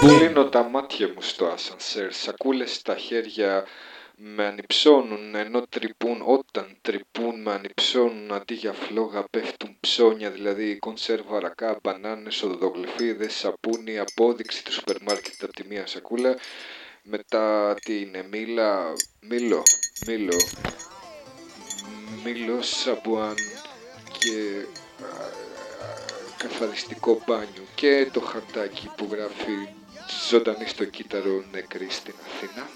Κλείνω τα μάτια μου στο ασανσέρ, σακούλες στα χέρια με ανυψώνουν ενώ τρυπούν όταν τρυπούν με ανυψώνουν αντί για φλόγα πέφτουν ψώνια δηλαδή κονσέρβα ρακά, μπανάνες, οδοδογλυφίδες, σαπούνι, απόδειξη του σούπερ μάρκετ από τη μία σακούλα μετά την μήλα, μήλο, μήλο, μήλο σαμπουάν και καθαριστικό μπάνιο και το χαρτάκι που γράφει ζωντανή στο κύτταρο νεκρή στην Αθήνα.